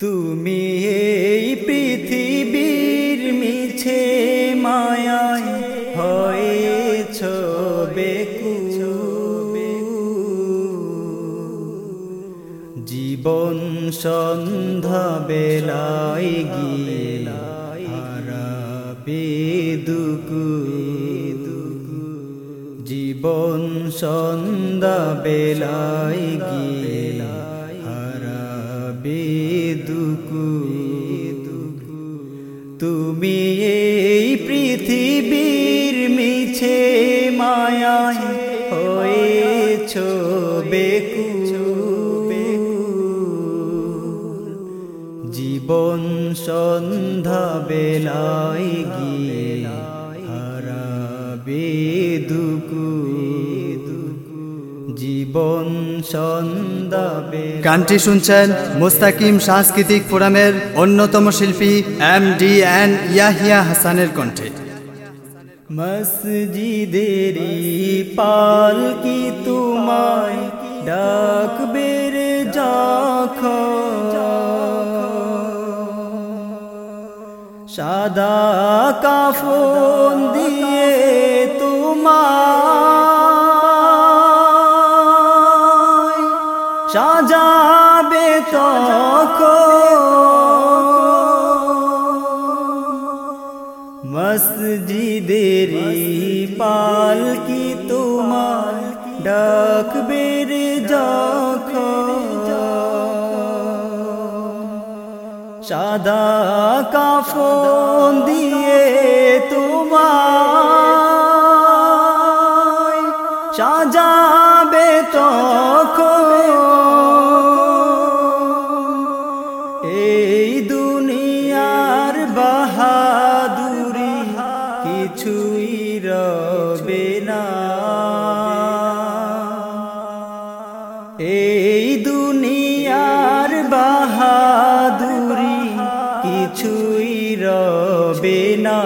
তুমি এই পৃথিবীর মিছে মায়ায় হয়েছ বেকু। জীবন সন্ধ্যা বেলায় গিয়ে হারাবে দুকু। জীবন সন্ধ্যা বেলায় গিয়ে দুকু তুমি এই পৃথিবীর মিছে মায়ায় হয়েছ বেকু জীবন সন্ধ্যা বেলায় গিয়ে হারাবে দুকু জীবন সন্ধ্যা বেলা গানটি শুনছেন মুস্তাকিম সাংস্কৃতিক ফোরামের অন্যতম শিল্পী এম ডি এন ইয়াহিয়া হাসানের কণ্ঠে। মসজিদের পাল কি তোমায় ডাকবে রে যখ সাদা কাফন দিয়ে মসজিদেরি পালকি তোমার ডাকবে রে যখন? সাদা কাফন দিয়ে তোমায় রবে না।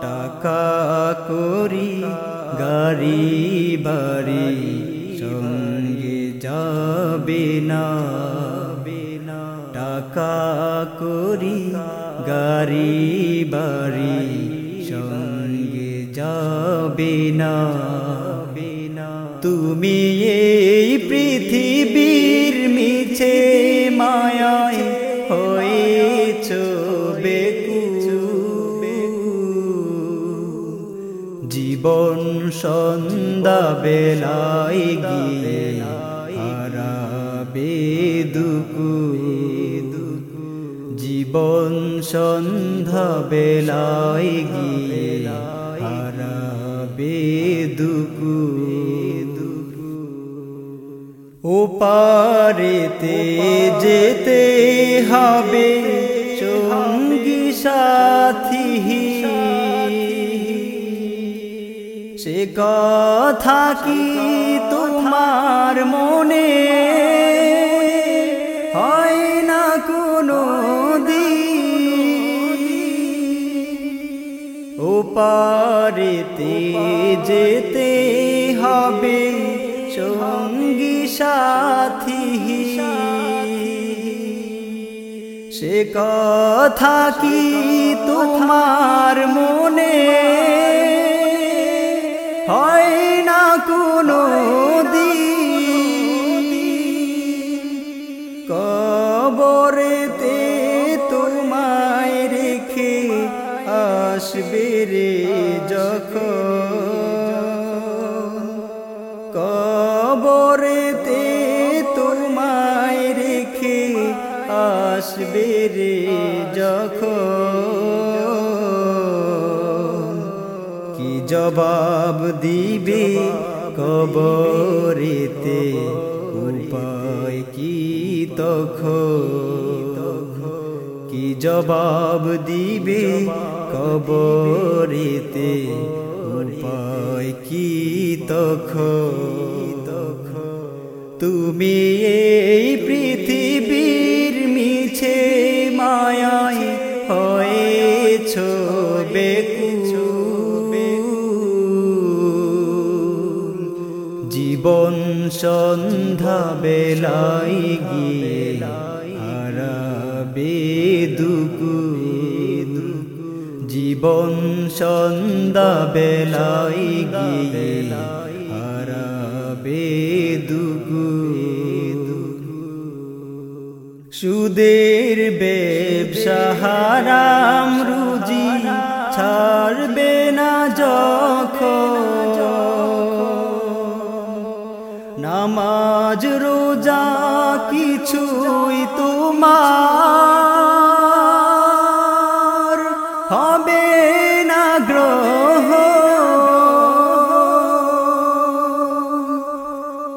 টাকা করি, গাড়ি বাড়ি, সঙ্গে যাবে না। টাকা করি, গাড়ি বাড়ি, সঙ্গে যাবে না। তুমি এই পৃথিবীর মিছে মায়ায় হয়েছ বেকু। জীবন সন্ধ্যা বেলায় গিয়ে হারাবে দুকু। জীবন সন্ধ্যা বেলায় গিয়ে হারাবে দুকু। ও যেতে হবে সঙ্গী সাথী। সে কথা কি তোমার মনে? হয় না কোনো যেতে কথা কি তোমার মনে? হয় না কোনো দি কবরেতে তোমায় রেখে আসবে রে যখন রে যখন কি জবাব দিবে কবরেতে? উপায় কি তখন? কি জবাব দিবে কবরেতে? উপায় কি তখন? তুমি এই পৃথিবীর মিছে হয়েছ বেকু জীবন সন্ধ্যা বেলাই গিয়ে হারাবে দুকু জীবন সন্ধ্যা বেলাই গিয়ে হারাবে দুকু সুদের বেব হারাম কিছুই তোমার হবে না গ্রহ।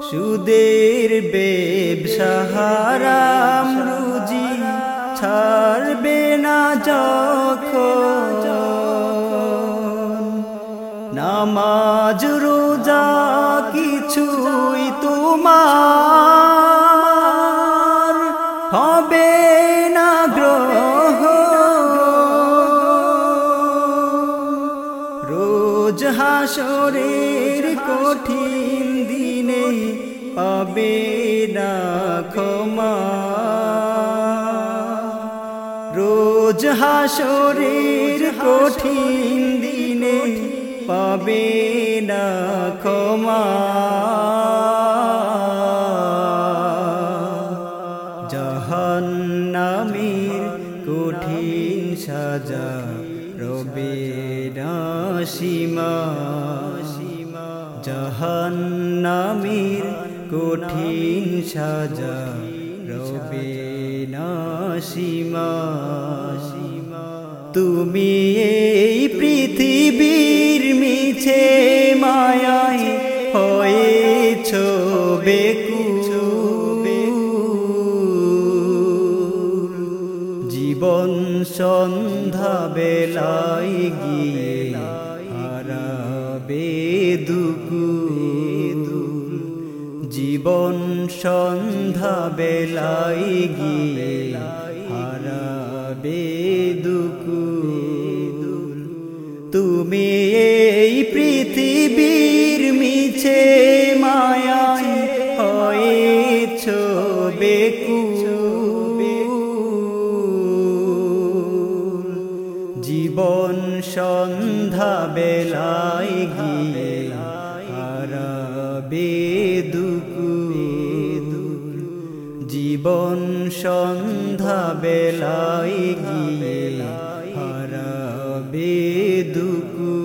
সুদের ব্যবসা হারাম রুজি ছাড়বে না যখন। নামাজ, রোজা কিছুই তোমার হাসরের কঠিন দিনে পাবে না ক্ষমা। রোজ হাসরের কঠিন দিনে পাবে না ক্ষমা। না সীমা জাহান্নামের কঠিন সাজা রবে না সীমা। তুমি এই সন্ধ্যা বেলায় গিয়ে হারাবে দুকু জীবন সন্ধ্যা বেলায় গিয়ে হারাবে দুকু তুমি এই পৃথিবীর মিছে সন্ধ্যা বেলায় গিয়ে হারাবে দুকু জীবন সন্ধ্যা বেলায় গিয়ে হারাবে দুকু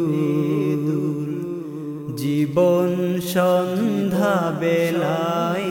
জীবন সন্ধ্যা বেলায়